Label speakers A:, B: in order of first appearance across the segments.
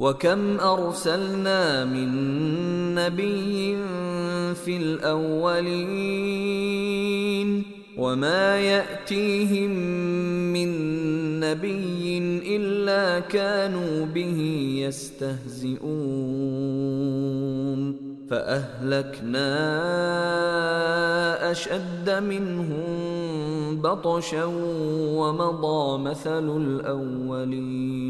A: وكم ارسلنا من نبي في الاولين وما ياتيهم من نبي الا كانوا به يستهزئون فاهلكنا اشد منهم بطشا ومضى مثل الاولين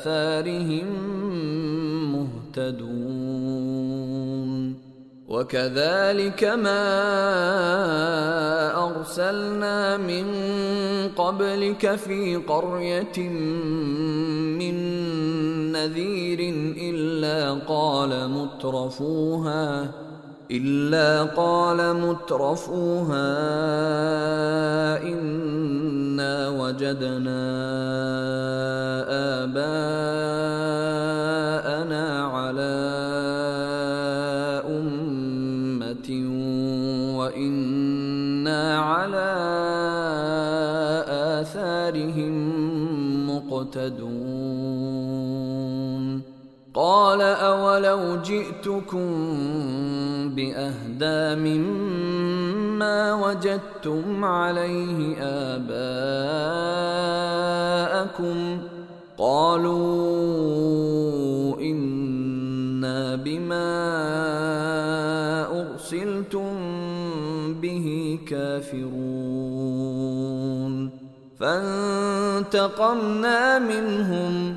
A: آثارهم مهتدون. وكذلك ما أرسلنا من قبلك في قرية من نذير إلا قال مترفوها إلا قال مترفوها إنا وجدنا آباءنا على أمة وإنا على آثارهم مقتدون. قال أولو جئتكم بأهدى مما وجدتم عليه آباءكم قالوا إنا بما أرسلتم به كافرون. فانتقمنا منهم.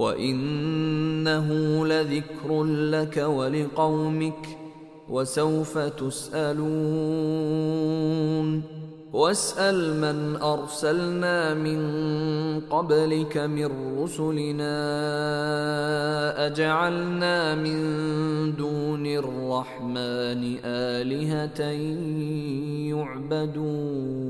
A: وانه لذكر لك ولقومك وسوف تسالون واسال من ارسلنا من قبلك من رسلنا اجعلنا من دون الرحمن الهه يعبدون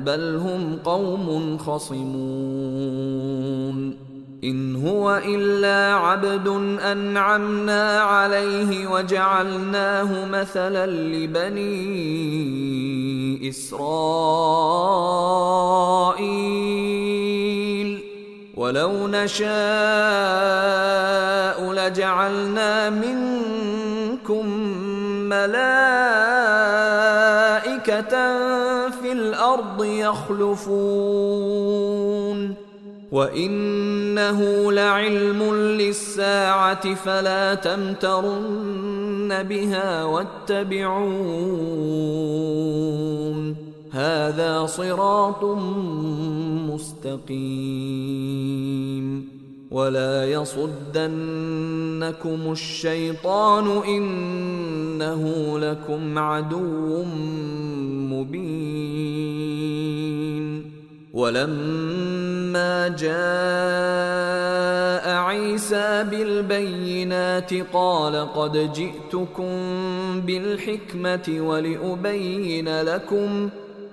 A: بل هم قوم خصمون. إن هو إلا عبد أنعمنا عليه وجعلناه مثلا لبني إسرائيل. ولو نشاء لجعلنا منكم ملائكة الأرض يخلفون. وإنه لعلم للساعة فلا تمترن بها واتبعون. هذا صراط مستقيم. ولا يصدنكم الشيطان انه لكم عدو مبين ولما جاء عيسى بالبينات قال قد جئتكم بالحكمه ولابين لكم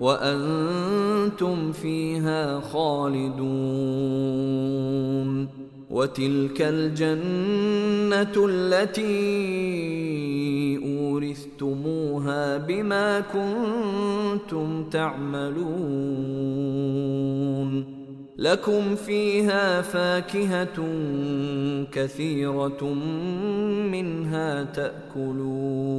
A: وأنتم فيها خالدون وتلك الجنة التي أورثتموها بما كنتم تعملون لكم فيها فاكهة كثيرة منها تأكلون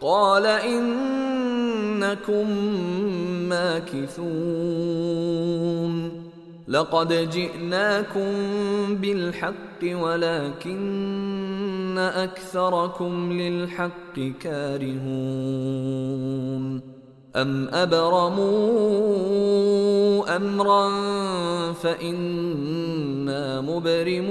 A: قال إنكم ماكثون. لقد جئناكم بالحق ولكن أكثركم للحق كارهون. أم أبرموا أمرا فإنا مبرمون.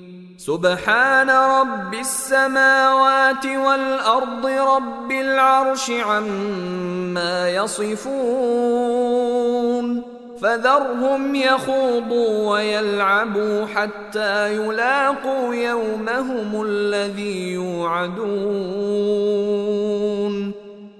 A: سبحان رب السماوات والأرض رب العرش عما يصفون فذرهم يخوضوا ويلعبوا حتى يلاقوا يومهم الذي يوعدون